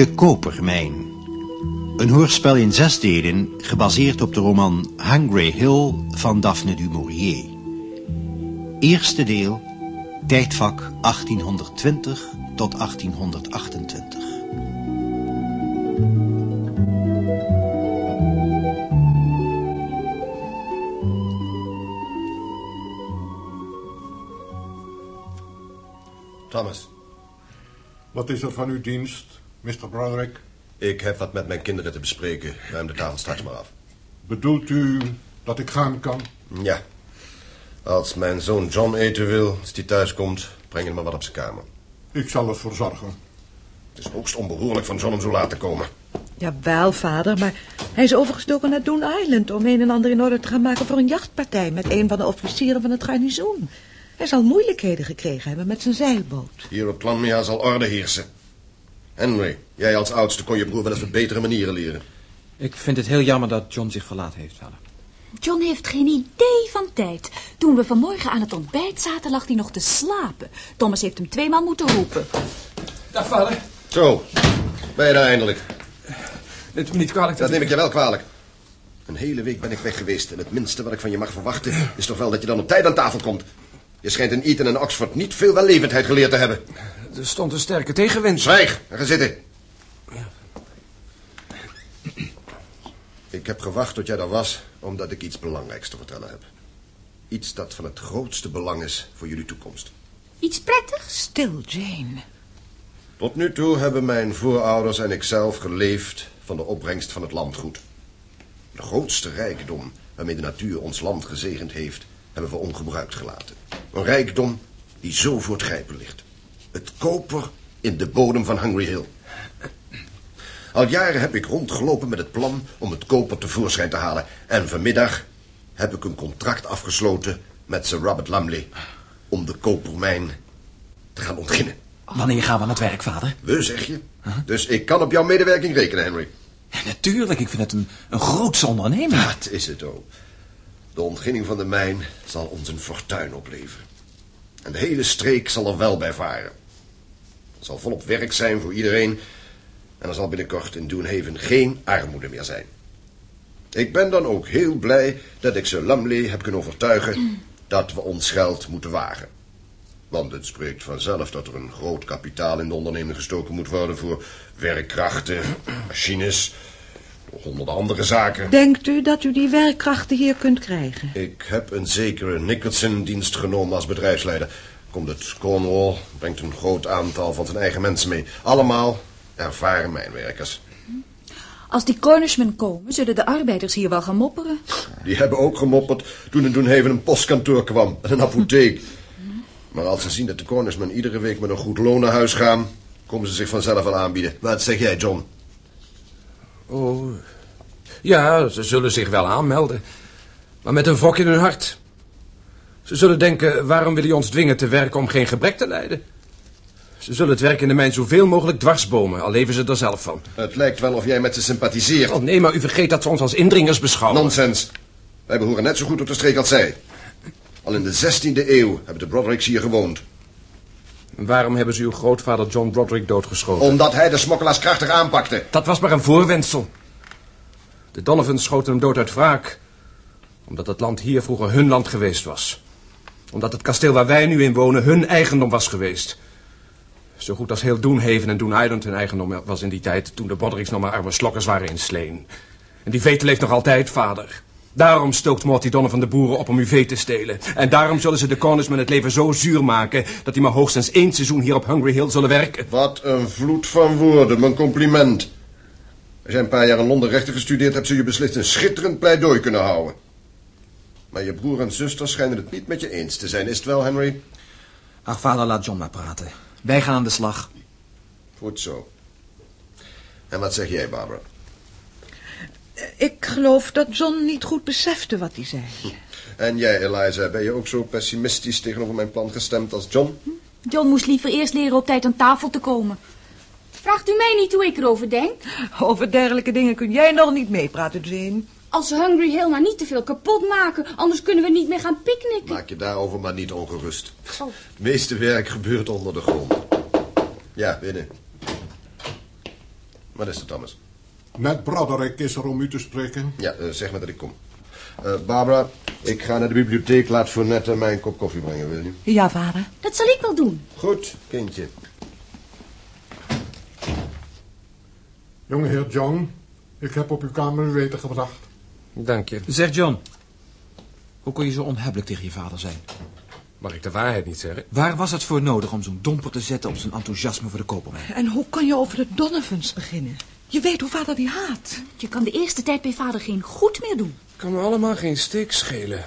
De Kopermijn. Een hoorspel in zes delen, gebaseerd op de roman Hungry Hill van Daphne du Maurier. Eerste deel, tijdvak 1820 tot 1828. Thomas, Wat is er van uw dienst, Mr. Broderick? ik heb wat met mijn kinderen te bespreken. Ruim de tafel straks maar af. Bedoelt u dat ik gaan kan? Ja. Als mijn zoon John eten wil, als hij thuis komt, breng hem maar wat op zijn kamer. Ik zal ervoor zorgen. Het is hoogst onbehoorlijk van John om zo laat te komen. Jawel, vader, maar hij is overgestoken naar Doon Island... om een en ander in orde te gaan maken voor een jachtpartij... met een van de officieren van het garnizoen. Hij zal moeilijkheden gekregen hebben met zijn zeilboot. Hier op Klanmia zal orde heersen. Henry, jij als oudste kon je broer wel eens wat betere manieren leren. Ik vind het heel jammer dat John zich verlaten heeft, vader. John heeft geen idee van tijd. Toen we vanmorgen aan het ontbijt zaten, lag hij nog te slapen. Thomas heeft hem tweemaal moeten roepen. Dag, vader. Zo, ben je daar eindelijk? Het me niet kwalijk Dat neem ik je wel kwalijk. Een hele week ben ik weg geweest en het minste wat ik van je mag verwachten... is toch wel dat je dan op tijd aan tafel komt. Je schijnt in Eton en Oxford niet veel wellevendheid geleerd te hebben. Er stond een sterke tegenwind. Zwijg en ga zitten. Ik heb gewacht tot jij daar was, omdat ik iets belangrijks te vertellen heb. Iets dat van het grootste belang is voor jullie toekomst. Iets prettigs? Stil, Jane. Tot nu toe hebben mijn voorouders en ikzelf geleefd van de opbrengst van het landgoed. De grootste rijkdom waarmee de natuur ons land gezegend heeft, hebben we ongebruikt gelaten. Een rijkdom die zo voor het grijpen ligt. Het koper in de bodem van Hungry Hill. Al jaren heb ik rondgelopen met het plan om het koper tevoorschijn te halen. En vanmiddag heb ik een contract afgesloten met Sir Robert Lumley... om de kopermijn te gaan ontginnen. Wanneer gaan we aan het werk, vader? We, zeg je? Dus ik kan op jouw medewerking rekenen, Henry. Ja, natuurlijk, ik vind het een, een grootse onderneming. Dat is het ook. De ontginning van de mijn zal ons een fortuin opleveren. En de hele streek zal er wel bij varen. Er zal volop werk zijn voor iedereen... en er zal binnenkort in Doonhaven geen armoede meer zijn. Ik ben dan ook heel blij dat ik Sir Lumley heb kunnen overtuigen... dat we ons geld moeten wagen. Want het spreekt vanzelf dat er een groot kapitaal in de onderneming gestoken moet worden... voor werkkrachten, machines, honderden andere zaken. Denkt u dat u die werkkrachten hier kunt krijgen? Ik heb een zekere Nicholson dienst genomen als bedrijfsleider. Komt uit Cornwall, brengt een groot aantal van zijn eigen mensen mee. Allemaal ervaren mijnwerkers. Als die Cornishmen komen, zullen de arbeiders hier wel gaan mopperen. Die hebben ook gemopperd toen er toen even een postkantoor kwam en een apotheek. Maar als ze zien dat de Cornishmen iedere week met een goed loon naar huis gaan... komen ze zich vanzelf wel aanbieden. Wat zeg jij, John? Oh, ja, ze zullen zich wel aanmelden. Maar met een wrok in hun hart. Ze zullen denken, waarom wil je ons dwingen te werken om geen gebrek te lijden? Ze zullen het werk in de mijn zoveel mogelijk dwarsbomen, al leven ze er zelf van. Het lijkt wel of jij met ze sympathiseert. Oh nee, maar u vergeet dat ze ons als indringers beschouwen. Nonsens. Wij behoren net zo goed op de streek als zij. Al in de 16e eeuw hebben de Brodericks hier gewoond. Waarom hebben ze uw grootvader John Broderick doodgeschoten? Omdat hij de smokkelaars krachtig aanpakte. Dat was maar een voorwendsel. De Donovans schoten hem dood uit wraak. Omdat het land hier vroeger hun land geweest was. Omdat het kasteel waar wij nu in wonen hun eigendom was geweest. Zo goed als heel Doonhaven en Island hun eigendom was in die tijd... toen de Brodericks nog maar arme slokkers waren in Sleen. En die vete leeft nog altijd, vader. Daarom stookt Morty Donovan de boeren op om uw vee te stelen. En daarom zullen ze de Cornishmen het leven zo zuur maken... dat die maar hoogstens één seizoen hier op Hungry Hill zullen werken. Wat een vloed van woorden, mijn compliment. Als jij een paar jaar in Londen rechten gestudeerd hebt... zul je beslist een schitterend pleidooi kunnen houden. Maar je broer en zuster schijnen het niet met je eens te zijn. Is het wel, Henry? Ach, vader, laat John maar praten. Wij gaan aan de slag. Goed zo. En wat zeg jij, Barbara? Ik geloof dat John niet goed besefte wat hij zei. En jij, Eliza, ben je ook zo pessimistisch tegenover mijn plan gestemd als John? John moest liever eerst leren op tijd aan tafel te komen. Vraagt u mij niet hoe ik erover denk? Over dergelijke dingen kun jij nog niet meepraten, Jane. Als ze Hungry Hill maar niet te veel kapot maken, anders kunnen we niet meer gaan picknicken. Maak je daarover maar niet ongerust. Oh. Het meeste werk gebeurt onder de grond. Ja, binnen. Wat is er, Thomas? Ned Broderick is er om u te spreken. Ja, eh, zeg maar dat ik kom. Eh, Barbara, ik ga naar de bibliotheek. Laat voor net mij een kop koffie brengen, wil je? Ja, vader. Dat zal ik wel doen. Goed, kindje. Jongeheer John, ik heb op uw kamer weten gebracht. Dank je. Zeg John, hoe kon je zo onhebbelijk tegen je vader zijn? Mag ik de waarheid niet zeggen? Waar was het voor nodig om zo'n domper te zetten op zijn enthousiasme voor de kopermijn? En hoe kan je over de Donovans beginnen? Je weet hoe vader die haat. Je kan de eerste tijd bij vader geen goed meer doen. Kan me allemaal geen steek schelen.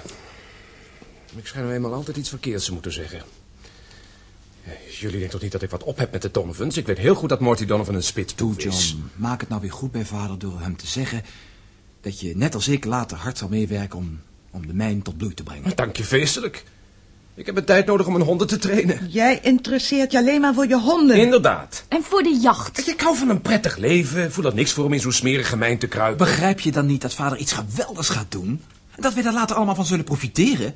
Ik schijn nou eenmaal altijd iets verkeerds te moeten zeggen. Eh, Jullie denken toch niet dat ik wat op heb met de Donovans? Ik weet heel goed dat Morty Donovan een spit Toe, is. John, maak het nou weer goed bij vader door hem te zeggen... dat je net als ik later hard zal meewerken om, om de mijn tot bloei te brengen. Dank je feestelijk. Ik heb een tijd nodig om mijn honden te trainen. Jij interesseert je alleen maar voor je honden. Inderdaad. En voor de jacht. Ik hou van een prettig leven. Voel dat niks voor om in zo'n smerige gemeen te kruipen. Begrijp je dan niet dat vader iets geweldigs gaat doen? En dat we daar later allemaal van zullen profiteren?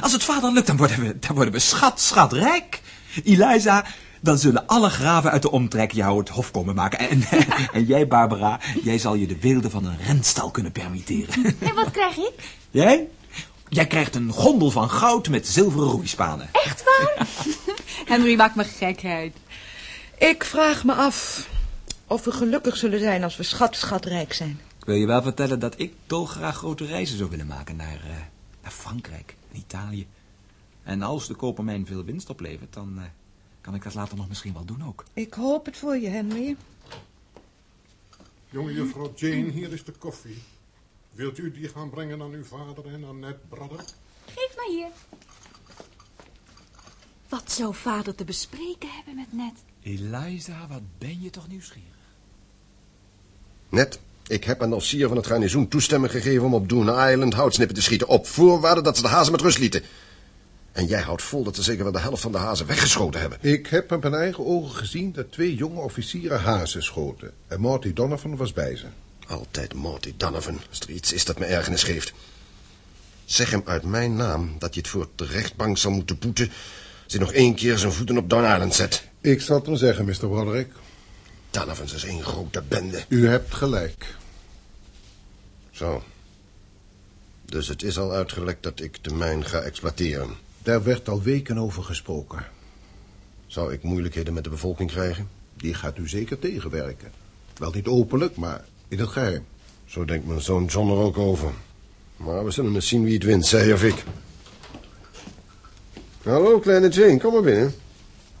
Als het vader lukt, dan worden we, dan worden we schat, schatrijk. Eliza, dan zullen alle graven uit de omtrek jou het hof komen maken. En, en jij, Barbara, jij zal je de weelde van een renstal kunnen permitteren. En wat krijg ik? Jij? Jij krijgt een gondel van goud met zilveren roeispanen. Echt waar? Henry maakt me gekheid. Ik vraag me af of we gelukkig zullen zijn als we schat, schatrijk zijn. Ik wil je wel vertellen dat ik dolgraag grote reizen zou willen maken naar, eh, naar Frankrijk en Italië. En als de kopermijn veel winst oplevert, dan eh, kan ik dat later nog misschien wel doen ook. Ik hoop het voor je, Henry. Jonge juffrouw Jane, hier is de koffie. Wilt u die gaan brengen aan uw vader en aan Ned Broderick? Geef maar hier. Wat zou vader te bespreken hebben met Ned? Eliza, wat ben je toch nieuwsgierig? Net, ik heb aan de officier van het garnizoen toestemming gegeven om op Doon Island houtsnippen te schieten. Op voorwaarde dat ze de hazen met rust lieten. En jij houdt vol dat ze zeker wel de helft van de hazen weggeschoten hebben. Ik heb met mijn eigen ogen gezien dat twee jonge officieren hazen schoten. En Morty Donovan was bij ze. Altijd Morty Donovan, als er iets is dat me ergernis geeft. Zeg hem uit mijn naam dat hij het voor de rechtbank zal moeten boeten... als hij nog één keer zijn voeten op Don Island zet. Ik zal het hem zeggen, Mr. Broderick. Donovans is één grote bende. U hebt gelijk. Zo. Dus het is al uitgelekt dat ik de mijn ga exploiteren. Daar werd al weken over gesproken. Zou ik moeilijkheden met de bevolking krijgen? Die gaat u zeker tegenwerken. Wel niet openlijk, maar in het geheim. Zo denkt mijn zoon John er ook over. Maar we zullen eens zien wie het wint, zij of ik. Hallo, kleine Jane, kom maar binnen.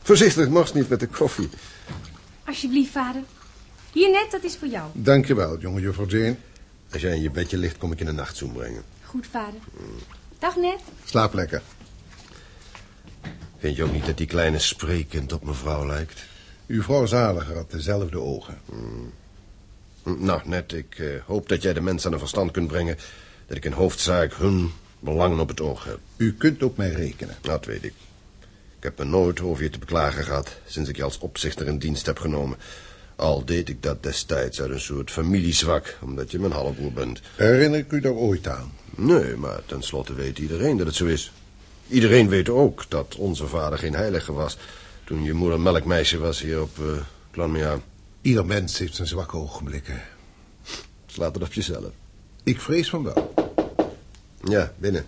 Voorzichtig, mag niet met de koffie. Alsjeblieft, vader. Hier net, dat is voor jou. Dankjewel, jonge juffrouw Jane. Als jij in je bedje ligt, kom ik je een nachtzoen brengen. Goed, vader. Dag, Ned. Slaap lekker. Vind je ook niet dat die kleine spreekend op mevrouw lijkt? Uw vrouw Zaliger had dezelfde ogen. Hm, Nou, net, ik eh, hoop dat jij de mensen aan een verstand kunt brengen... dat ik in hoofdzaak hun belangen op het oog heb. U kunt op mij rekenen. Dat weet ik. Ik heb me nooit over je te beklagen gehad... sinds ik je als opzichter in dienst heb genomen. Al deed ik dat destijds uit een soort familiezwak... omdat je mijn halfbroer bent. Herinner ik u daar ooit aan? Nee, maar tenslotte weet iedereen dat het zo is. Iedereen weet ook dat onze vader geen heilige was... toen je moeder melkmeisje was hier op uh. Ieder mens heeft zijn zwakke ogenblikken. Slaat het op jezelf. Ik vrees van wel. Ja, binnen.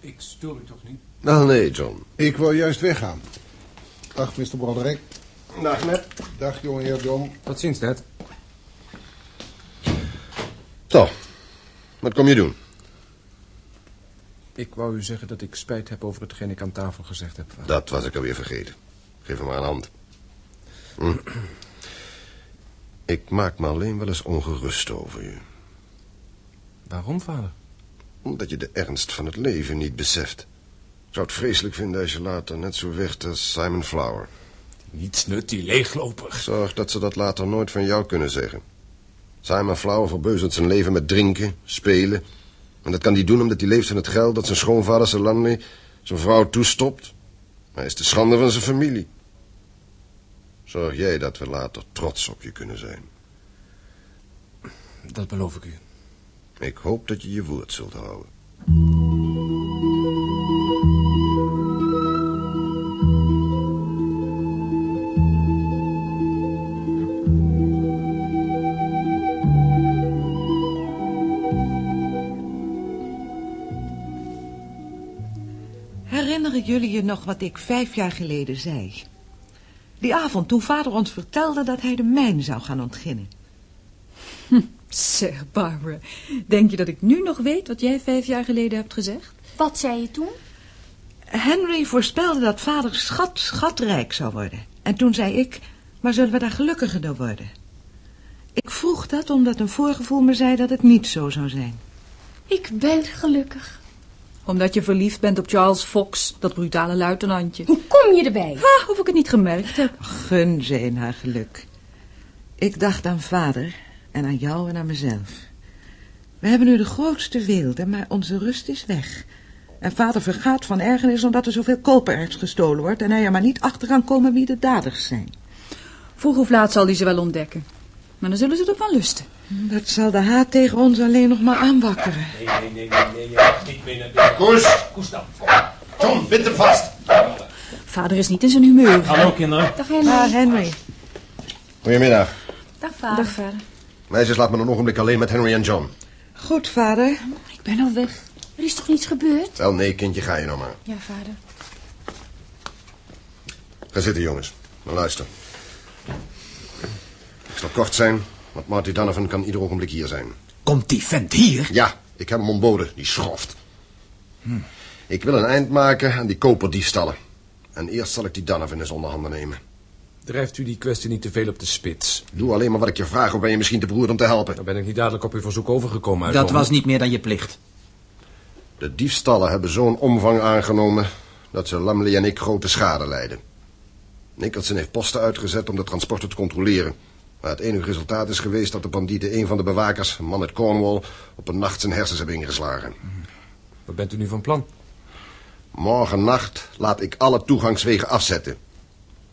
Ik stoor u toch niet? Nou, nee, John. Ik wil juist weggaan. Dag, Mr. Broderick. Dag, net. Dag, jongeheer John. Tot ziens, Ned. Zo, wat kom je doen? Ik wou u zeggen dat ik spijt heb over hetgeen ik aan tafel gezegd heb. vader. Dat was ik alweer vergeten. Geef hem maar een hand. Hm. Ik maak me alleen wel eens ongerust over je. Waarom, vader? Omdat je de ernst van het leven niet beseft. Ik zou het vreselijk vinden als je later net zo werd als Simon Flower. Niets nut, die leegloper. Zorg dat ze dat later nooit van jou kunnen zeggen. Simon Flower verbeuzelt zijn leven met drinken, spelen. En dat kan hij doen omdat hij leeft van het geld dat zijn schoonvader Salamne zijn vrouw toestopt. Hij is de schande van zijn familie. Zorg jij dat we later trots op je kunnen zijn. Dat beloof ik u. Ik hoop dat je je woord zult houden. Jullie je nog wat ik vijf jaar geleden zei? Die avond toen vader ons vertelde dat hij de mijn zou gaan ontginnen. Zeg, Barbara, denk je dat ik nu nog weet wat jij vijf jaar geleden hebt gezegd? Wat zei je toen? Henry voorspelde dat vader schat, schatrijk zou worden. En toen zei ik, maar zullen we daar gelukkiger door worden? Ik vroeg dat omdat een voorgevoel me zei dat het niet zo zou zijn. Ik ben gelukkig. Omdat je verliefd bent op Charles Fox, dat brutale luitenantje. Hoe kom je erbij? Ah, of ik het niet gemerkt heb. Gun ze in haar geluk. Ik dacht aan vader en aan jou en aan mezelf. We hebben nu de grootste weelde, maar onze rust is weg. En vader vergaat van ergernis omdat er zoveel kopererts gestolen wordt... en hij er maar niet achter kan komen wie de daders zijn. Vroeg of laat zal hij ze wel ontdekken. Maar dan zullen ze ervan lusten. Dat zal de haat tegen ons alleen nog maar aanwakkeren. Nee, nee, nee, nee, nee, je mag niet mee naar binnen. Koes, Koes dan, kom. John, bind hem vast. Vader is niet in zijn humeur. Hallo kinderen. Dag Henry. Ah, Henry. Goedemiddag. Dag vader. Dag, vader. Meisjes, laat me een ogenblik alleen met Henry en John. Goed, vader. Ik ben al weg. Er is toch niets gebeurd? Wel, nee, kindje, ga je nou maar. Ja, vader. Ga zitten, jongens. Maar luister. Ik zal kort zijn, want Marty Donovan kan ieder ogenblik hier zijn. Komt die vent hier? Ja, ik heb hem ontboden, die schoft. Ik wil een eind maken aan die koperdiefstallen. En eerst zal ik die Donovan eens onder handen nemen. Drijft u die kwestie niet te veel op de spits? Doe alleen maar wat ik je vraag, of ben je misschien te beroerd om te helpen? Dan ben ik niet dadelijk op uw verzoek overgekomen. Dat was niet meer dan je plicht. De diefstallen hebben zo'n omvang aangenomen dat ze Lamley en ik grote schade lijden. Nicholson heeft posten uitgezet om de transporten te controleren. Maar het enige resultaat is geweest dat de bandieten een van de bewakers, een man uit Cornwall, op een nacht zijn hersens hebben ingeslagen. Wat bent u nu van plan? Morgen nacht laat ik alle toegangswegen afzetten.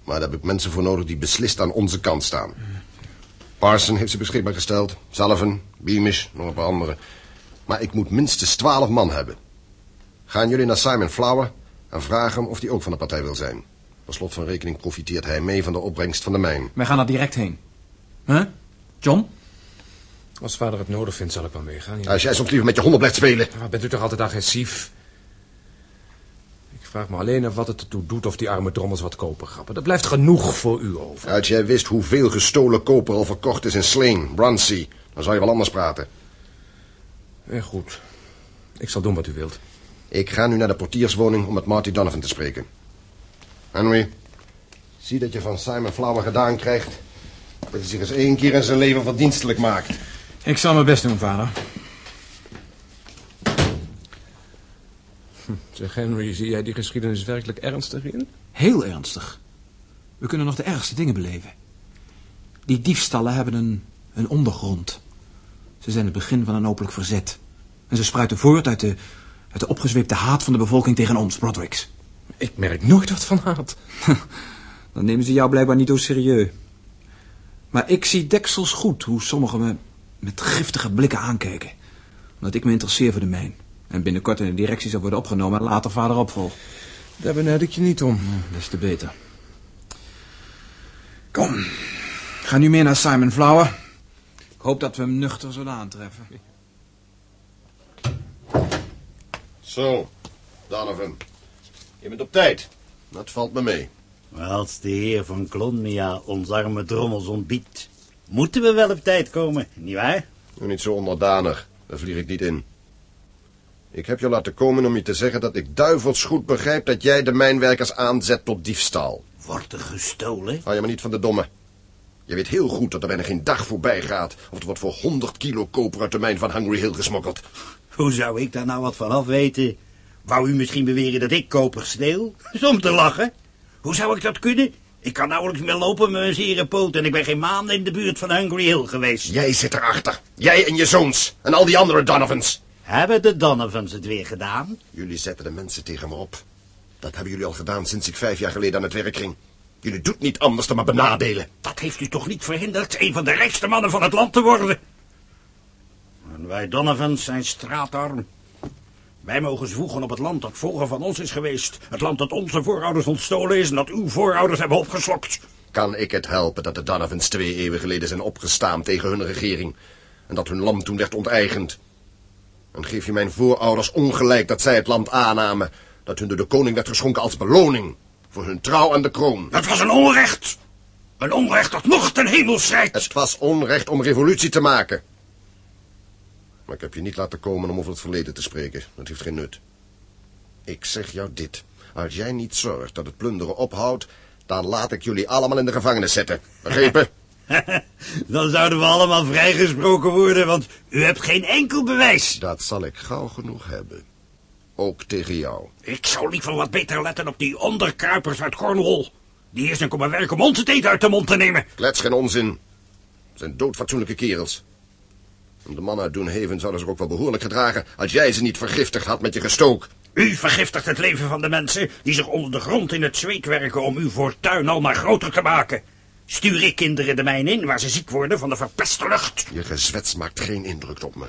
Maar daar heb ik mensen voor nodig die beslist aan onze kant staan. Parson heeft ze beschikbaar gesteld. Sullivan, Beamish, nog een paar anderen. Maar ik moet minstens twaalf man hebben. Gaan jullie naar Simon Flower en vragen hem of hij ook van de partij wil zijn. Per slot van rekening profiteert hij mee van de opbrengst van de mijn. Wij gaan er direct heen. Huh? John? Als vader het nodig vindt, zal ik wel meegaan. Ja. Als jij soms liever met je honden blijft spelen. Maar bent u toch altijd agressief? Ik vraag me alleen af wat het ertoe doet of die arme drommels wat koper grappen. Dat blijft genoeg voor u over. Als jij wist hoeveel gestolen koper al verkocht is in Sling, Brunsea, dan zou je wel anders praten. Ja, goed. Ik zal doen wat u wilt. Ik ga nu naar de portierswoning om met Marty Donovan te spreken. Henry, zie dat je van Simon Flower gedaan krijgt... dat hij zich eens één keer in zijn leven verdienstelijk maakt. Ik zal mijn best doen, vader. Zeg Henry, zie jij die geschiedenis werkelijk ernstig in? Heel ernstig. We kunnen nog de ergste dingen beleven. Die diefstallen hebben een, een ondergrond. Ze zijn het begin van een openlijk verzet. En ze spruiten voort uit de, uit de opgezweepte haat van de bevolking tegen ons, Brodericks. Ik merk nooit wat van haat. Dan nemen ze jou blijkbaar niet zo serieus. Maar ik zie deksels goed hoe sommigen me met giftige blikken aankijken. Omdat ik me interesseer voor de mijn. En binnenkort in de directie zal worden opgenomen en later vader opvolgt. Daar benijd ik je niet om. Des te beter. Kom, ga nu meer naar Simon Flower. Ik hoop dat we hem nuchter zullen aantreffen. Zo, Donovan. Je bent op tijd. Dat valt me mee. Als de heer van Clonmia ons arme drommels ontbiedt, moeten we wel op tijd komen, nietwaar? Niet zo onderdanig. Daar vlieg ik niet in. Ik heb je laten komen om je te zeggen dat ik duivels goed begrijp... dat jij de mijnwerkers aanzet tot diefstal. Wordt er gestolen? Hou je maar niet van de domme. Je weet heel goed dat er bijna geen dag voorbij gaat... of er wordt voor 100 kilo koper uit de mijn van Hungry Hill gesmokkeld. Hoe zou ik daar nou wat van af weten? Wou u misschien beweren dat ik koper steel? Is om te lachen. Hoe zou ik dat kunnen? Ik kan nauwelijks meer lopen met mijn zere poot... en ik ben geen maanden in de buurt van Hungry Hill geweest. Jij zit erachter. Jij en je zoons. En al die andere Donovans. Hebben de Donovans het weer gedaan? Jullie zetten de mensen tegen me op. Dat hebben jullie al gedaan sinds ik vijf jaar geleden aan het werk ging. Jullie doet niet anders dan maar benadelen. Dat heeft u toch niet verhinderd een van de rijkste mannen van het land te worden? En wij Donovans zijn straatarm. Wij mogen zwoegen op het land dat vroeger van ons is geweest. Het land dat onze voorouders ontstolen is en dat uw voorouders hebben opgeslokt. Kan ik het helpen dat de Donovans twee eeuwen geleden zijn opgestaan tegen hun regering... en dat hun land toen werd onteigend? En geef je mijn voorouders ongelijk dat zij het land aannamen... dat hun door de koning werd geschonken als beloning voor hun trouw aan de kroon. Dat was een onrecht. Een onrecht dat nog ten hemel schrijdt. Het was onrecht om revolutie te maken. Maar ik heb je niet laten komen om over het verleden te spreken. Dat heeft geen nut. Ik zeg jou dit. Als jij niet zorgt dat het plunderen ophoudt... dan laat ik jullie allemaal in de gevangenis zetten. Begrepen? Dan zouden we allemaal vrijgesproken worden, want u hebt geen enkel bewijs. Dat zal ik gauw genoeg hebben. Ook tegen jou. Ik zou liever wat beter letten op die onderkruipers uit Cornwall. Die is zijn komen werken om ons het eten uit de mond te nemen. Klets geen onzin. Het zijn doodfatsoenlijke kerels. De mannen uit Doonhaven zouden zich ook wel behoorlijk gedragen... als jij ze niet vergiftigd had met je gestook. U vergiftigt het leven van de mensen die zich onder de grond in het zweet werken om uw fortuin al maar groter te maken. Stuur ik kinderen de mijn in waar ze ziek worden van de verpeste lucht. Je gezwets maakt geen indruk op me.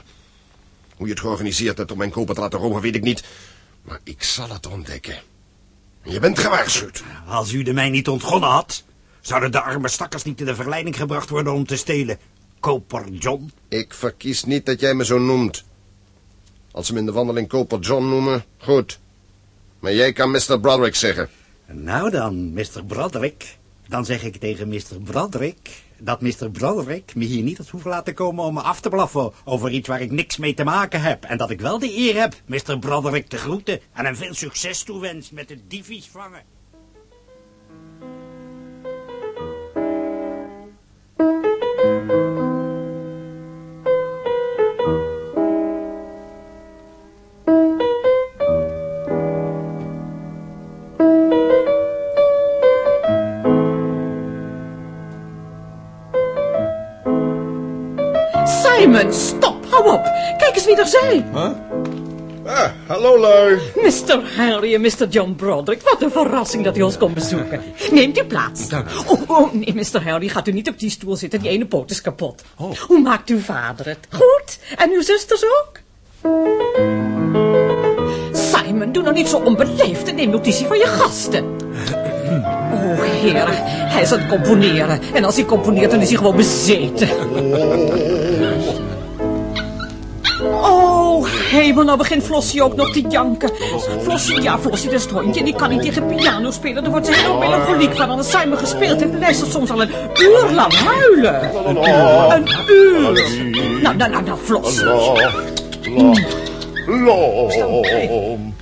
Hoe je het georganiseerd hebt om mijn koper te laten roven, weet ik niet. Maar ik zal het ontdekken. Je bent gewaarschuwd. Als u de mij niet ontgonnen had, zouden de arme stakkers niet in de verleiding gebracht worden om te stelen. Koper John. Ik verkies niet dat jij me zo noemt. Als ze me in de wandeling Koper John noemen, goed. Maar jij kan Mr. Broderick zeggen. Nou dan, Mr. Broderick. Dan zeg ik tegen Mr. Broderick dat Mr. Broderick me hier niet had hoeven laten komen om me af te blaffen over iets waar ik niks mee te maken heb. En dat ik wel de eer heb Mr. Broderick te groeten en hem veel succes toewens met het divies vangen. Stop, hou op. Kijk eens wie er zijn. Ah, hallo lui. Mr. Henry en Mr. John Broderick. Wat een verrassing dat u ons komt bezoeken. Neemt u plaats. Oh, oh, nee, Mr. Henry, gaat u niet op die stoel zitten. Die ene poot is kapot. Hoe maakt uw vader het? Goed. En uw zusters ook? Simon, doe nou niet zo onbeleefd en neem notitie van je gasten. Oh, heer, hij is aan het componeren. En als hij componeert, dan is hij gewoon bezeten. Hemel, nou begint Flossie ook nog te janken. Flossie, ja, Flossie, dat is het hondje. Die kan niet tegen piano spelen. Daar wordt ze heel melancholiek van. En als Simon gespeeld heeft, ze soms al een uur lang huilen. Een uur. Nou, nou, nou, nou, Flossie. Lom.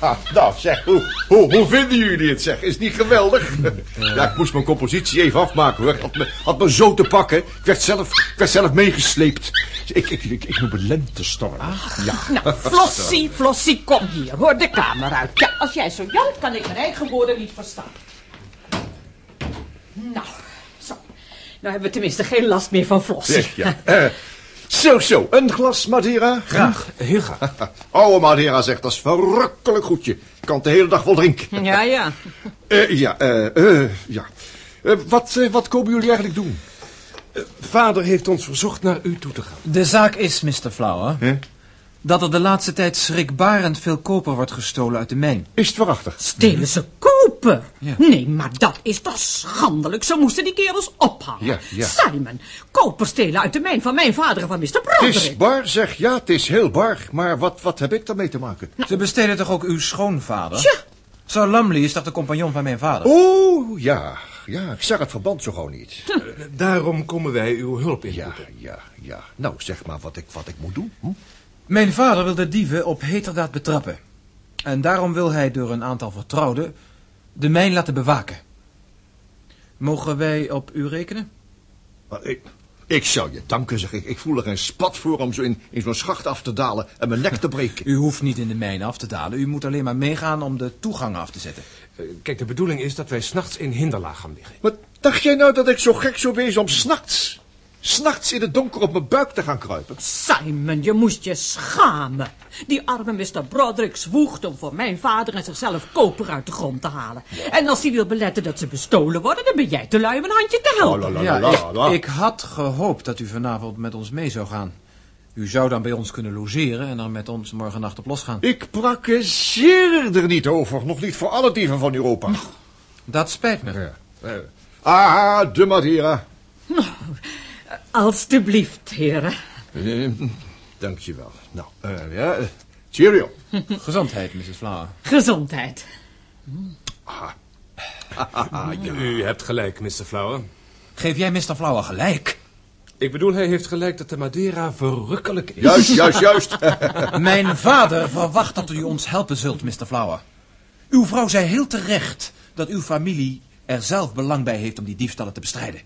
Ha, nou zeg, hoe, hoe, hoe vinden jullie het zeg? Is het niet geweldig? Ja, ik moest mijn compositie even afmaken hoor. Had me, had me zo te pakken. Ik werd zelf, ik werd zelf meegesleept. Ik, ik, ik, ik noem het lentestorm. Ja. Nou, Flossie, Flossie, kom hier. Hoor de kamer uit. Ja, als jij zo jankt, kan ik mijn eigen woorden niet verstaan. Nou, zo. Nou hebben we tenminste geen last meer van Flossie. Zeg, ja. Zo, zo. Een glas Madeira? Graag, heel graag. Oude Madeira zegt, dat is verrukkelijk goedje. Ik kan het de hele dag wel drinken. Ja, ja. Eh, ja, eh, eh, ja. Eh, wat, eh, wat komen jullie eigenlijk doen? Vader heeft ons verzocht naar u toe te gaan. De zaak is, Mr. Flower? Dat er de laatste tijd schrikbarend veel koper wordt gestolen uit de mijn. Is het waarachtig? Stelen ze koper? Ja. Nee, maar dat is toch schandelijk. Ze moesten die kerels. Ja, ja. Simon, koper stelen uit de mijn van mijn vader en van Mr. Het is Broderick. bar, zeg. Ja, het is heel bar. Maar wat, wat heb ik daarmee te maken? Ze bestelen toch ook uw schoonvader? Tja. Sir Lumley is toch de compagnon van mijn vader? Oh, ja. Ja, ik zag het verband zo gewoon niet. Daarom komen wij uw hulp in. Ja, ja, ja. Nou, zeg maar wat ik, wat ik moet doen. Hm? Mijn vader wil de dieven op heterdaad betrappen. En daarom wil hij door een aantal vertrouwden de mijn laten bewaken. Mogen wij op u rekenen? Maar Ik, ik zou je danken, zeg ik. Ik voel er geen spat voor om zo in, in zo'n schacht af te dalen en mijn nek te breken. U hoeft niet in de mijn af te dalen. U moet alleen maar meegaan om de toegang af te zetten. Eh, Kijk, de bedoeling is dat wij s'nachts in hinderlaag gaan liggen. Wat dacht jij nou dat ik zo gek zou wezen om s'nachts... s'nachts in het donker op mijn buik te gaan kruipen? Simon, je moest je schamen. Die arme Mr. Broderick zwoegt om voor mijn vader en zichzelf koper uit de grond te halen. En als hij wil beletten dat ze bestolen worden, dan ben jij te lui om een handje te helpen. Oh, la, la, Ja, la, la, la. ik, ik had gehoopt dat u vanavond met ons mee zou gaan. U zou dan bij ons kunnen logeren en dan met ons morgennacht op losgaan. Ik prakkezeer er niet over. Nog niet voor alle dieven van Europa. Dat spijt me. Ja. Eh, Ah, de Madeira. Alsjeblieft, heren. Eh, dankjewel. Nou, eh, ja, eh, cheerio. Gezondheid, Mrs. Flower. Gezondheid. U hebt gelijk, Mr. Flower. Geef jij Mr. Flower gelijk? Ik bedoel, hij heeft gelijk dat de Madeira verrukkelijk is. Juist, juist, juist. Mijn vader verwacht dat u ons helpen zult, Mr. Flower. Uw vrouw zei heel terecht dat uw familie er zelf belang bij heeft om die diefstallen te bestrijden.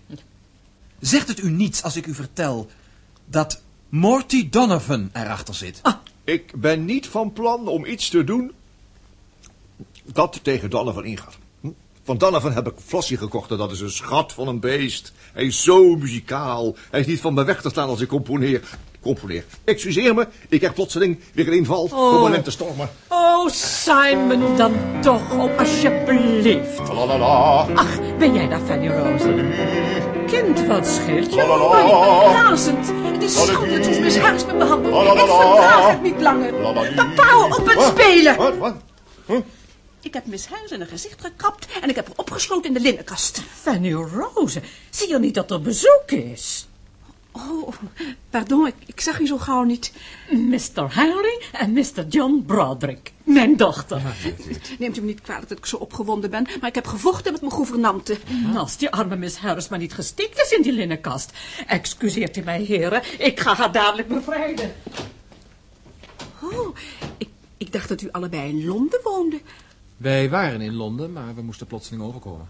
Zegt het u niets als ik u vertel dat Morty Donovan erachter zit? Ik ben niet van plan om iets te doen dat tegen Donovan ingaat. Hm? Van Donovan heb ik Flossie gekocht en dat is een schat van een beest. Hij is zo muzikaal. Hij is niet van me weg te staan als ik componeer. Componeer. Excuseer me, ik heb plotseling weer een inval. Oh. Maar te stormen. Oh, Simon, dan toch, oh, alsjeblieft. Lalala. Ach, ben jij daar, Fanny Rose? Kind, wat scheelt je? Hoi, razend. Het is schande Miss Harris me behandelt. Ik verdraag het niet langer. Papa, op het spelen. Wat, wat? Ik heb Miss Harris in haar gezicht gekrapt en ik heb haar opgesloten in de linnenkast. Fanny Rose, zie je niet dat er bezoek is? Oh, pardon, ik, ik zag u zo gauw niet. Mr. Henry en Mr. John Broderick, mijn dochter. Neemt u me niet kwalijk dat ik zo opgewonden ben, maar ik heb gevochten met mijn gouvernante. Als die arme Miss Harris maar niet gestikt is in die linnenkast. Excuseert u mij, heren, ik ga haar dadelijk bevrijden. Oh, ik, ik dacht dat u allebei in Londen woonde. Wij waren in Londen, maar we moesten plotseling overkomen.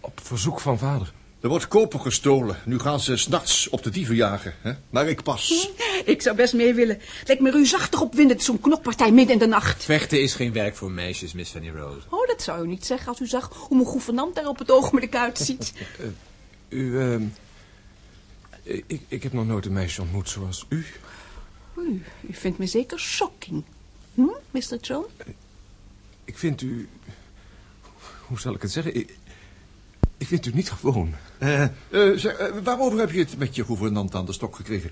Op verzoek van vader. Er wordt koper gestolen. Nu gaan ze s'nachts op de dieven jagen. Hè? Maar ik pas. Ik zou best mee willen. Lijkt me reusachtig opwindend, zo'n knokpartij midden in de nacht. Vechten is geen werk voor meisjes, Miss Fanny Rose. Oh, dat zou u niet zeggen als u zag hoe mijn gouvernant er op het ogenblik uitziet. U, ehm, ik, ik heb nog nooit een meisje ontmoet zoals u. U, u vindt me zeker shocking. Hm, Mr. John? Ik vind u... Hoe zal ik het zeggen? Ik, ik vind u niet gewoon. Zeg, eh, waarover heb je het met je gouvernant aan de stok gekregen?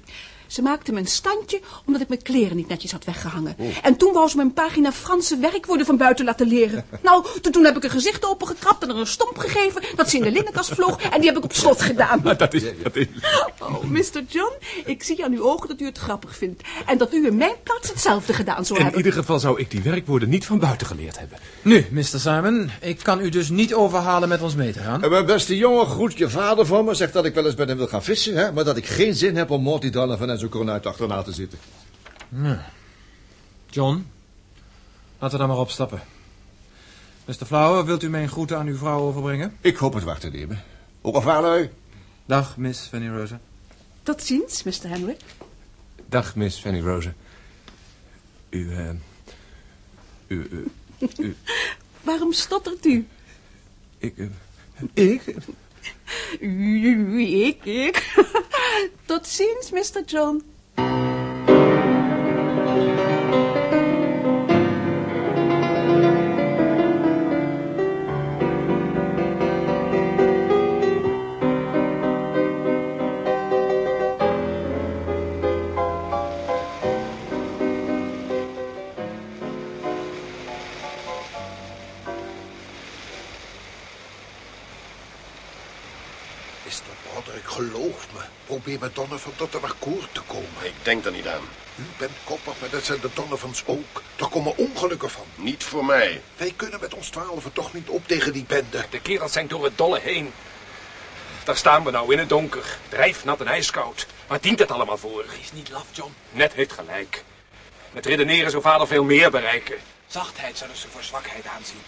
Ze maakte me een standje omdat ik mijn kleren niet netjes had weggehangen. En toen wou ze me een pagina Franse werkwoorden van buiten laten leren. Nou, toen, toen heb ik een gezicht opengekrapt en er een stomp gegeven dat ze in de linnenkast vloog en die heb ik op slot gedaan. Dat is... Dat is... Oh, Mr. John, ik zie aan uw ogen dat u het grappig vindt. En dat u in mijn plaats hetzelfde gedaan zou In hebben. ieder geval zou ik die werkwoorden niet van buiten geleerd hebben. Nu, Mr. Simon, ik kan u dus niet overhalen met ons mee te gaan. En mijn beste jongen, groet je vader van me. Zegt dat ik wel eens met hem wil gaan vissen, hè? maar dat ik geen zin heb om Morty Donovan en zijn kornuit achterna te zitten. John, laten we dan maar opstappen. Mr. Flower, wilt u mijn groeten aan uw vrouw overbrengen? Ik hoop het waar te nemen. Ook al vaarlui. Dag, Miss Fanny Rose. Tot ziens, Mr. Henry. Dag, Miss Fanny Rose. U, eh... U, u, Waarom stottert u? ik, eh, ik? U, ik, ik. Tot ziens, Mr. John. Met Donovan tot een akkoord te komen. Ik denk er niet aan. U bent koppig, maar dat zijn de Donovans ook. Daar komen ongelukken van. Niet voor mij. Wij kunnen met ons twaalfen toch niet op tegen die bende. De kerels zijn door het dolle heen. Daar staan we nou in het donker. Drijfnat en ijskoud. Waar dient het allemaal voor? Is niet laf, John. Net heeft gelijk. Met redeneren zou vader veel meer bereiken. Zachtheid zullen ze voor zwakheid aanzien.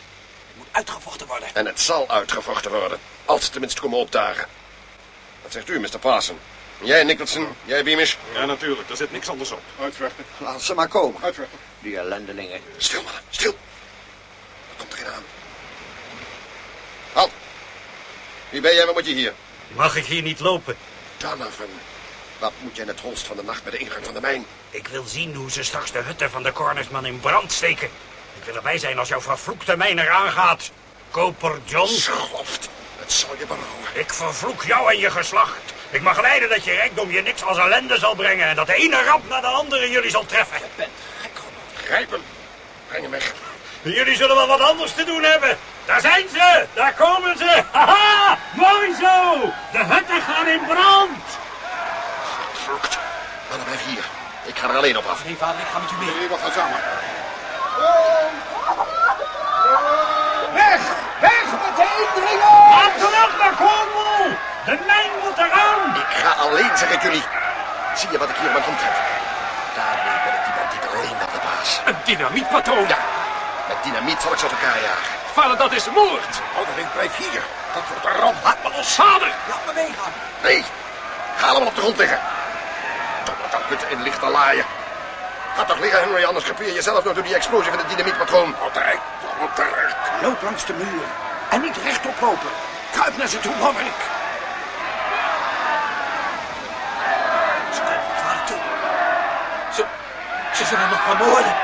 Het moet uitgevochten worden. En het zal uitgevochten worden. Als ze tenminste komen opdagen. Wat zegt u, Mr. Parson? Jij, Nicholson? Jij, Beamish? Ja, natuurlijk. Er zit niks anders op. Uitvechten. Laat ze maar komen. Uitvechten. Die ellendelingen. Stil, mannen. Stil. Er komt er een aan. Halt. Wie ben jij? Wat moet je hier? Mag ik hier niet lopen? Donovan. Wat moet jij in het holst van de nacht bij de ingang van de mijn? Ik wil zien hoe ze straks de hutten van de Cornersman in brand steken. Ik wil erbij zijn als jouw vervloekte mijn eraan gaat. Koper John. Schoft. Het zal je berouwen. Ik vervloek jou en je geslacht. Ik mag lijden dat je rijkdom je niks als ellende zal brengen... en dat de ene ramp naar de andere jullie zal treffen. Grijp hem. Breng hem weg. Jullie zullen wel wat anders te doen hebben. Daar zijn ze! Daar komen ze! Haha! Mooi zo! De hutten gaan in brand! Vervloekt. Mannen, blijf hier. Ik ga er alleen op af. Nee, vader, ik ga met u mee. Nee, we gaan samen. Zeg ik jullie. Zie je wat ik hier mijn hand heb? Daarmee ben ik die bandiet alleen aan de baas. Een dynamietpatroon. Ja, met dynamiet zal ik ze uit elkaar jagen. Vader, dat is moord. Ouderling, blijf hier. Dat wordt een ramp. Laat me los, vader. Laat me meegaan. Nee, ga allemaal op de grond liggen. Domme dat put in licht te laaien. Ga toch liggen, Henry, anders crepeer je zelf nog door die explosie van het dynamietpatroon. Altijd, op terecht. Loop langs de muur. En niet rechtop lopen. Kruip naar ze toe, Maverick. Ze komen het water. Ze, ze zullen nog vermoorden.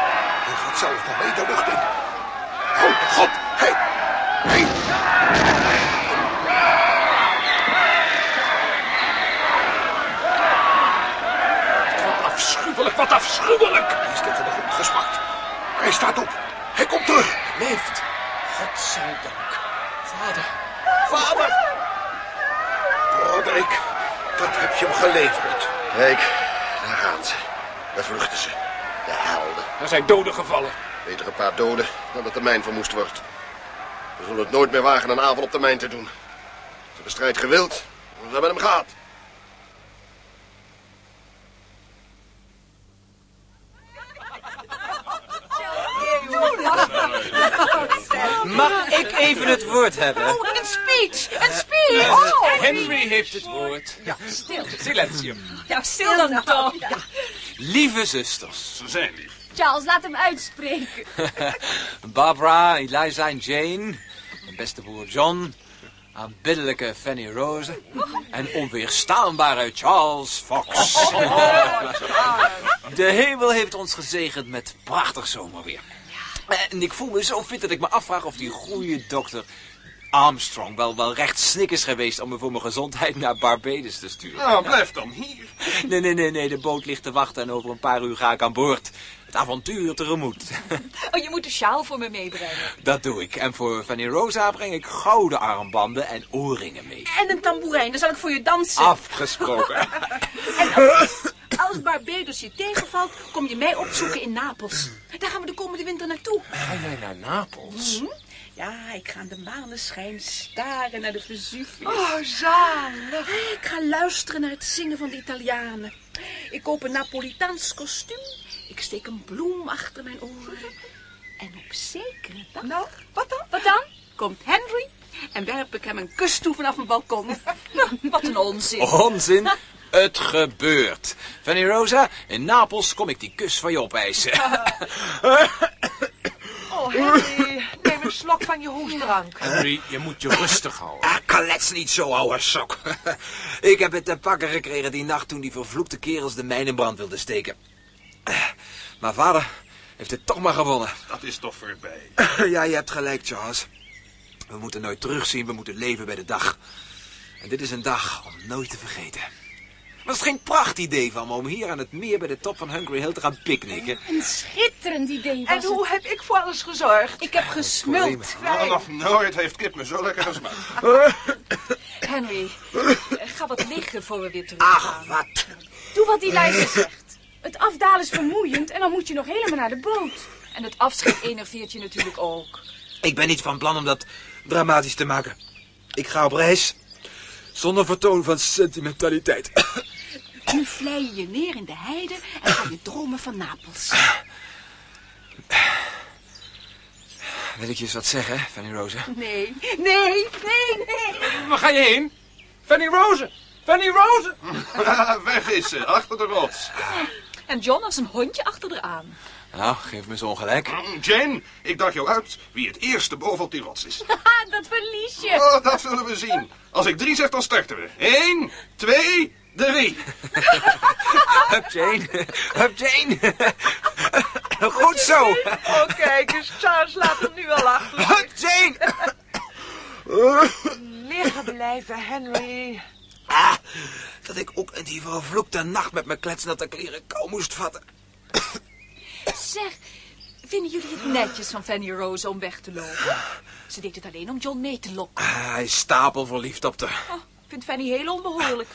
Hij gaat zelf nog mee de lucht in. Oh, god. Hé. Hé. Wat afschuwelijk, wat afschuwelijk. Hij is tegen de grond gesmakt. Hij staat op. Hij komt terug. Leeft. Godzijdank. Vader. Vader. Roderick, dat heb je hem geleverd. Kijk, daar gaan ze. Daar vluchten ze. De helden. Er zijn doden gevallen. Beter een paar doden dan dat de mijn vermoest wordt. We zullen het nooit meer wagen een avond op de mijn te doen. Als we de strijd gewild, dan hebben we hem gehad. Mag ik even het woord hebben? Oh, een speech! Een speech! Oh. Henry heeft het woord. Ja, stil. Silentium. Ja, stil dan toch. Lieve zusters. Ze zijn lief. Charles, laat hem uitspreken. Barbara, Eliza en Jane. Mijn beste broer John. Aanbiddelijke Fanny Rose. En onweerstaanbare Charles Fox. De hemel heeft ons gezegend met prachtig zomerweer. En ik voel me zo fit dat ik me afvraag of die goede dokter Armstrong wel, wel recht snik is geweest om me voor mijn gezondheid naar Barbados te sturen. Nou, blijf dan hier. Nee, nee, nee, nee, de boot ligt te wachten en over een paar uur ga ik aan boord. Het avontuur tegemoet. Oh, je moet de sjaal voor me meebrengen. Dat doe ik. En voor Fanny Rosa breng ik gouden armbanden en oorringen mee. En een tamboerijn, dan zal ik voor je dansen. Afgesproken. En als, als Barbados je tegenvalt, kom je mij opzoeken in Napels. Daar gaan we de komende winter naartoe. Ga jij naar Napels? Hm? Ja, ik ga aan de maneschijn staren naar de Vesuvius. Oh, zalig. Ik ga luisteren naar het zingen van de Italianen. Ik koop een Napolitaans kostuum. Ik steek een bloem achter mijn oren. En op zekere dag... Nou, wat dan? Wat dan? Komt Henry en werp ik hem een kus toe vanaf mijn balkon. Wat een onzin. Onzin. Het gebeurt. Fanny Rosa, in Napels kom ik die kus van je opeisen. Oh, Henry, neem een slok van je hoestdrank. Henry, je moet je rustig houden. Ah, kalets niet zo, ouwe sok. Ik heb het te pakken gekregen die nacht toen die vervloekte kerels de mijn in brand wilden steken. Maar vader heeft het toch maar gewonnen. Dat is toch voorbij. Ja, je hebt gelijk, Charles. We moeten nooit terugzien, we moeten leven bij de dag. En dit is een dag om nooit te vergeten. Maar het is geen prachtidee van me om hier aan het meer bij de top van Hungry Hill te gaan picknicken. Een schitterend idee was En hoe heb ik voor alles gezorgd? Ik heb gesmuld. Nou, nog nooit heeft Kip me zo lekker gesmaakt. Henry, eh, ga wat liggen voor we weer terug gaan. Ach, wat. Doe wat die lijst zegt. Het afdalen is vermoeiend en dan moet je nog helemaal naar de boot. En het afscheid enerveert je natuurlijk ook. Ik ben niet van plan om dat dramatisch te maken. Ik ga op reis zonder vertoon van sentimentaliteit. Nu vlei je je neer in de heide en ga je dromen van Napels. Wil ik je eens wat zeggen, Fanny Rosa? Nee, nee, nee, nee. Waar ga je heen? Fanny Rose. Fanny Rose. Weg is ze, achter de rots. En John als een hondje achter eraan. Nou, geef me zo ongelijk. Mm, Jane, ik dacht jou uit wie het eerste boven op die rots is. Haha, dat verlies je. Oh, dat zullen we zien. Als ik drie zeg, dan starten we. Eén, twee, drie. Hup, Jane. Hup, Jane. Goed zo. Oh, kijk eens, Charles laat hem nu al achter. Hup, Jane. Liggen blijven, Henry. Ah, dat ik ook in die vervloekte nacht met mijn kletsnatte kleren kou moest vatten. Zeg, vinden jullie het netjes van Fanny Rose om weg te lopen? Ze deed het alleen om John mee te lokken. Ah, hij is stapel verliefd op de... Oh, vindt Fanny heel onbehoorlijk.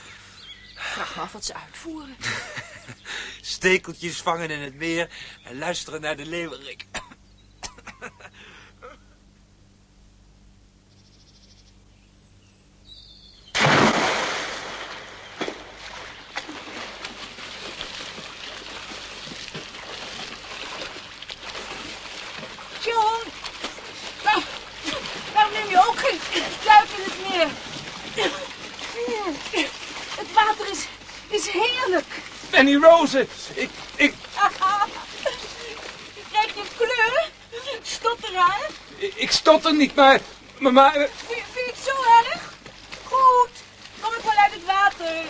Vraag me af wat ze uitvoeren. Stekeltjes vangen in het meer en luisteren naar de leeuwerik. het meer. Het water is, is heerlijk. Fanny Rose, ik, ik, Krijg je kleur? Stotteraar? ik, ik stotter niet, maar... Maar, maar Vind, vind je het zo erg? Goed, kom ik wel uit het water.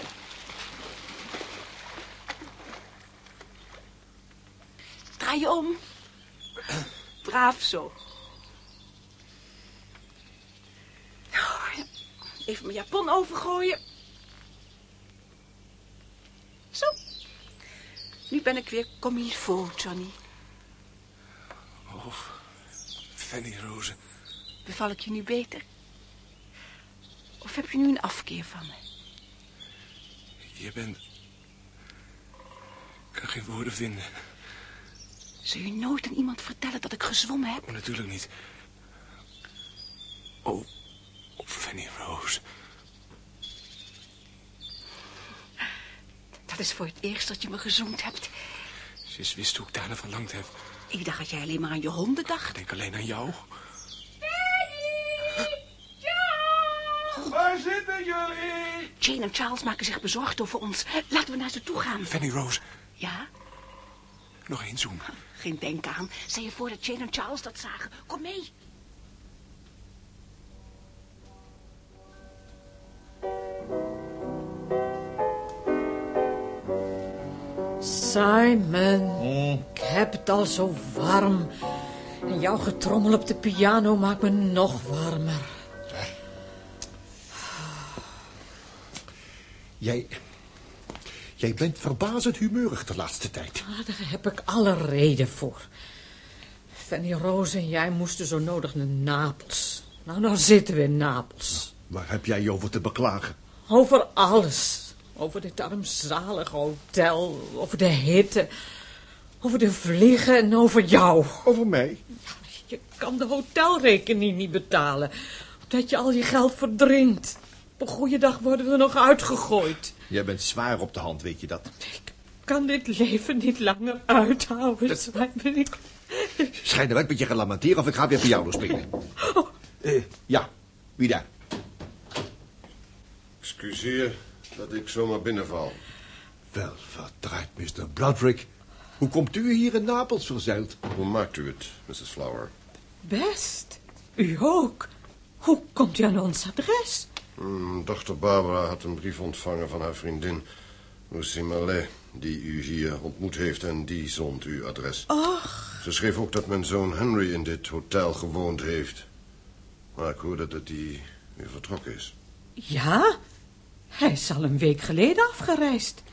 Draai je om. Braaf zo. Even mijn japon overgooien. Zo. Nu ben ik weer comme il faut, Johnny. Oh, Fanny Rose. Beval ik je nu beter? Of heb je nu een afkeer van me? Je bent... Ik kan geen woorden vinden. Zul je nooit aan iemand vertellen dat ik gezwommen heb? Maar natuurlijk niet. Oh, oh Fanny Rose. Dat is voor het eerst dat je me gezoend hebt. Ze is wist hoe ik daarna verlangd heb. Ik dacht dat jij alleen maar aan je honden dacht. Ik denk alleen aan jou. Waar zitten jullie? Jane en Charles maken zich bezorgd over ons. Laten we naar ze toe gaan. Fanny Rose, Ja? nog één zoen. Geen denk aan. Stel je voor dat Jane en Charles dat zagen. Kom mee. Simon, ik heb het al zo warm. En jouw getrommel op de piano maakt me nog warmer. Jij... Jij bent verbazend humeurig de laatste tijd. Ah, daar heb ik alle reden voor. Fanny Rose en jij moesten zo nodig naar Napels. Nou, nou zitten we in Napels. Waar heb jij je over te beklagen? Over alles. Over dit armzalige hotel, over de hitte, over de vliegen en over jou. Over mij? Je kan de hotelrekening niet betalen, omdat je al je geld verdrinkt. Op een goede dag worden we nog uitgegooid. Jij bent zwaar op de hand, weet je dat? Ik kan dit leven niet langer uithouden, Simon. Ik... Schijn er weg met je gelamenteer of ik ga weer piano spelen. Eh, ja, wie daar? Excuseer dat ik zomaar binnenval. Wel, wat draait Mr. Broderick? Hoe komt u hier in Napels verzeild? Hoe maakt u het, Mrs. Flower? Best. U ook. Hoe komt u aan ons adres? Hmm, dochter Barbara had een brief ontvangen van haar vriendin, Lucie Mallet, die u hier ontmoet heeft en die zond uw adres. Ach, Ze schreef ook dat mijn zoon Henry in dit hotel gewoond heeft. Maar ik hoorde dat hij weer vertrokken is. ja? Hij is al een week geleden afgereisd.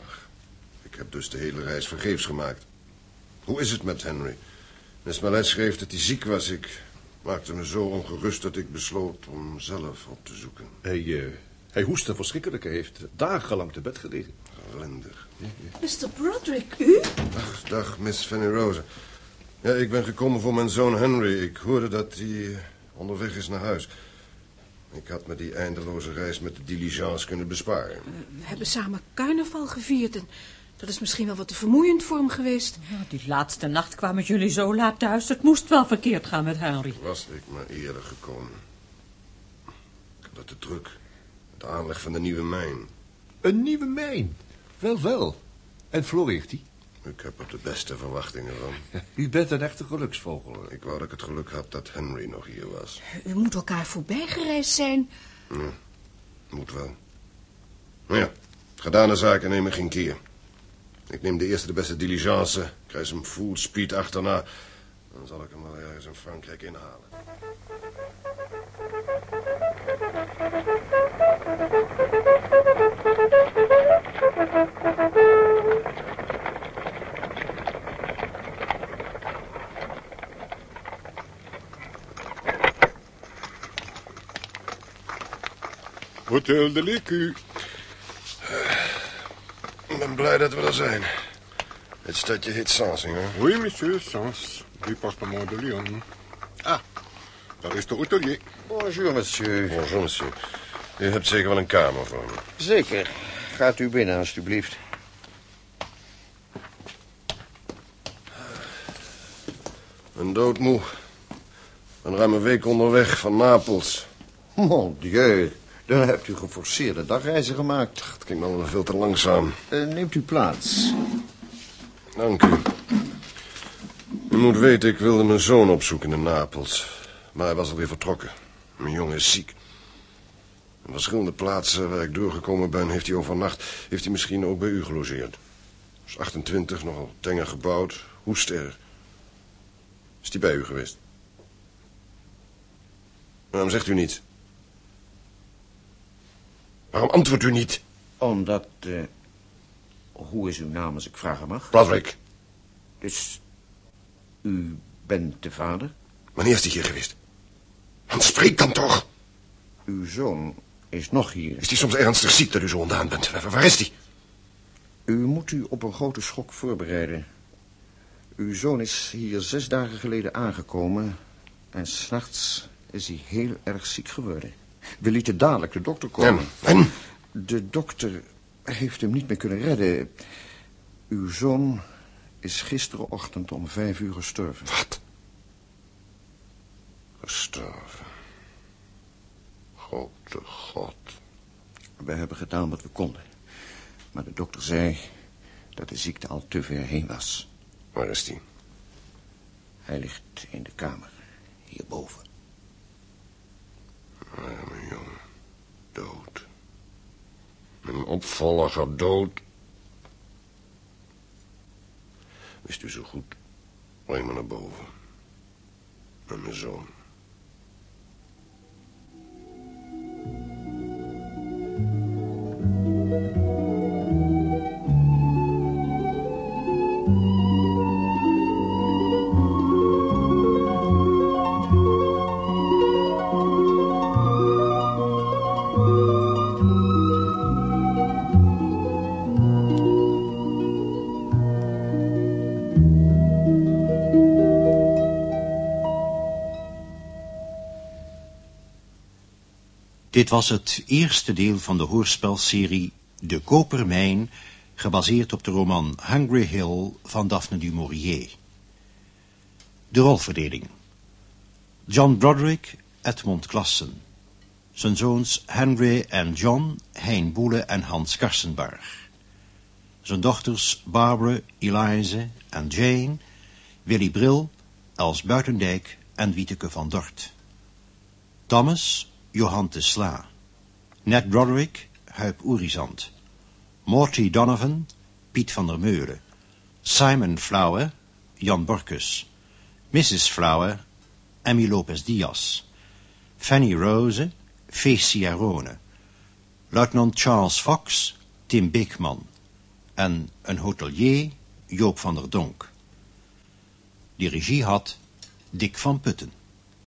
Ik heb dus de hele reis vergeefs gemaakt. Hoe is het met Henry? Miss Mallet schreef dat hij ziek was. Ik maakte me zo ongerust dat ik besloot om zelf op te zoeken. Hij, eh, hij hoestte verschrikkelijk. Hij heeft dagenlang te bed gelegen. Ellendig. Mr. Broderick, u? Dag, dag, Miss Fanny Rose. Ja, ik ben gekomen voor mijn zoon Henry. Ik hoorde dat hij eh, onderweg is naar huis. Ik had me die eindeloze reis met de diligence kunnen besparen. We hebben samen carnaval gevierd en dat is misschien wel wat te vermoeiend voor hem geweest. Ja, die laatste nacht kwamen jullie zo laat thuis. Het moest wel verkeerd gaan met Henry. Was ik maar eerder gekomen. Ik had het te druk. De aanleg van de nieuwe mijn. Een nieuwe mijn. Wel, wel. En floreert hij? Ik heb er de beste verwachtingen van. U bent een echte geluksvogel. Ik wou dat ik het geluk had dat Henry nog hier was. U moet elkaar voorbij gereisd zijn. Ja, moet wel. Nou ja, gedane zaken nemen geen keer. Ik neem de eerste de beste diligence, krijg hem full speed achterna. Dan zal ik hem wel ergens in Frankrijk inhalen. Hotel de L'écu. Ik ben blij dat we er zijn. Het stadje heet Sansing, hè? Oui, monsieur, Sens. Département de Lyon. Ah, daar is de hotelier. Bonjour, monsieur. Bonjour, monsieur. U hebt zeker wel een kamer voor me. Zeker. Gaat u binnen, alstublieft. Een doodmoe. Een ruime week onderweg van Napels. Mon dieu, dan hebt u geforceerde dagreizen gemaakt. Het ging allemaal veel te langzaam. Uh, neemt u plaats. Dank u. U moet weten, ik wilde mijn zoon opzoeken in Napels. Maar hij was alweer vertrokken. Mijn jongen is ziek. In verschillende plaatsen waar ik doorgekomen ben, heeft hij overnacht. Heeft hij misschien ook bij u gelogeerd. Is 28, nogal tenger gebouwd, hoest erg. Is hij bij u geweest? Waarom zegt u niets? Waarom antwoordt u niet? Omdat, uh, hoe is uw naam als ik vragen mag? Broderick. Dus, u bent de vader? Wanneer is hij hier geweest? Dan spreek dan toch! Uw zoon is nog hier. Is hij soms ernstig ziek dat u zo ondaan bent? Waar, waar is hij? U moet u op een grote schok voorbereiden. Uw zoon is hier zes dagen geleden aangekomen... en s'nachts is hij heel erg ziek geworden. We lieten dadelijk de dokter komen. En? en? De dokter heeft hem niet meer kunnen redden. Uw zoon is gisterenochtend om vijf uur gestorven. Wat? Gestorven. Grote God. We hebben gedaan wat we konden. Maar de dokter zei dat de ziekte al te ver heen was. Waar is hij? Hij ligt in de kamer, hierboven. Arme jongen. Dood. Een opvolger dood. Wist u zo goed. Breng me naar boven. Naar mijn zoon. Dit was het eerste deel van de hoorspelserie De Kopermijn, gebaseerd op de roman Hungry Hill van Daphne du Maurier. De rolverdeling. John Broderick, Edmond Klassen. Zijn zoons Henry en John, Hein Boele en Hans Karsenbarg. Zijn dochters Barbara, Elize en Jane, Willy Bril, Els Buitendijk en Wieteke van Dort. Thomas, Johan de Sla. Ned Broderick, Huip Oerizant. Morty Donovan, Piet van der Meulen. Simon Flower, Jan Borkus. Mrs. Flower, Emmy Lopez Diaz. Fanny Rose, Fee Ciarone. Luitenant Charles Fox, Tim Beekman. En een hotelier, Joop van der Donk. Die regie had Dick van Putten.